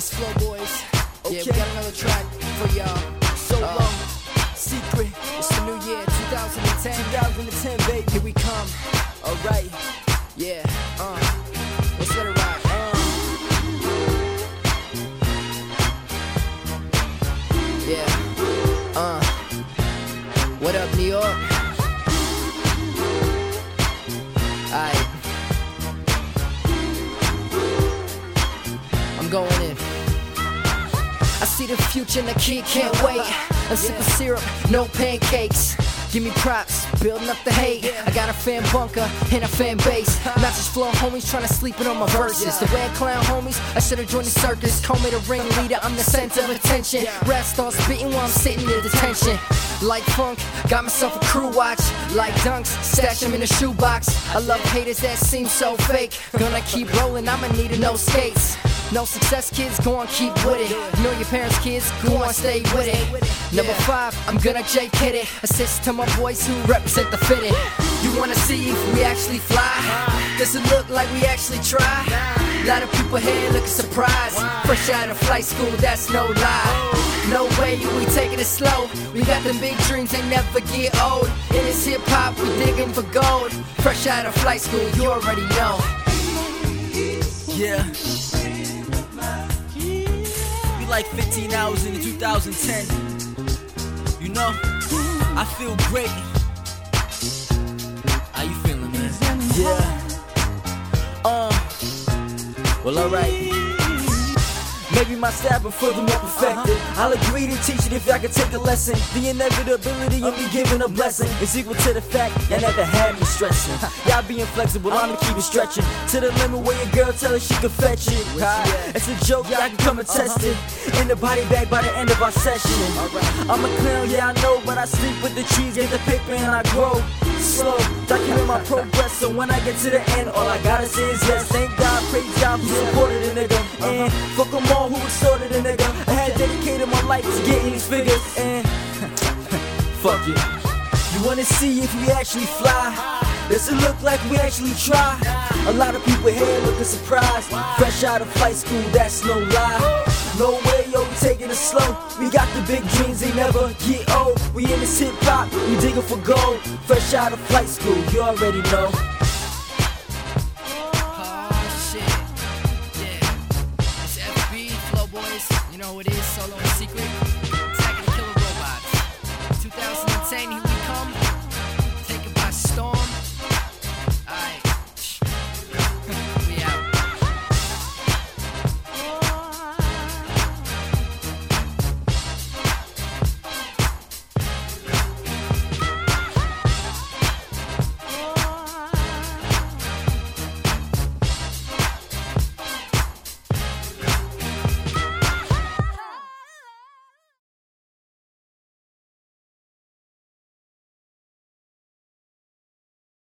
Flow Boys. Yeah, we got another track for y'all. So Uh. long. Secret. It's the new year, 2010. 2010, baby. Here we come. Alright. Yeah. Uh. Let's let it rock. Uh, Yeah. Uh. What up, New York? Alright. I'm going in. See the future and the kid can't wait. A sip of syrup, no pancakes. Give me props, building up the hate. I got a fan bunker and a fan base. Not just flow homies trying to sleep in on my verses. The red clown homies, I should have joined the circus. Call me the ringleader, I'm the center of attention. Rap start spitting while I'm sitting in detention. Like funk, got myself a crew watch. Like dunks, stash them in a shoebox. I love haters that seem so fake. Gonna keep rolling, I'ma need no skates. No success, kids, go on, keep with it. Know your parents, kids, go on, stay with it. Number five, I'm gonna J kid it. Assist to my boys who represent the fitted. You wanna see if we actually fly? Does it look like we actually try? Lot of people here looking surprised. Fresh out of flight school, that's no lie. No way, we taking it slow. We got them big dreams, they never get old. In this hip hop, we digging for gold. Fresh out of flight school, you already know. yeah. Like 15 hours into 2010. You know, I feel great. How you feeling, man? Yeah. Uh. Well, alright. Maybe my style been further more perfected. I'll agree to teach it if I can take a lesson. The inevitability of me giving a blessing is equal to the fact you never had me stressing. Y'all being flexible, I'ma keep it stretching to the limit where your girl tell her she can fetch it. Right? It's a joke, I can come and test it. In the body bag by the end of our session. I'm a clown, yeah, I know, but I sleep with the trees, get the paper, and I grow slow. Document my progress, so when I get to the end, all I gotta say is yes. Thank God, God who supported a nigga. And fuck them all who extorted a nigga. I had dedicated my life to getting these figures. And fuck it. You wanna see if we actually fly? Does it look like we actually try? A lot of people here looking surprised. Fresh out of flight school, that's no lie. No way, yo, we taking it slow. We got the big dreams, they never get old. We in this hip hop, we digging for gold. Fresh out of flight school, you already know. Boys. You know who it is, Solo and Secret. Attacking the Killer Robots. 2010, here we come.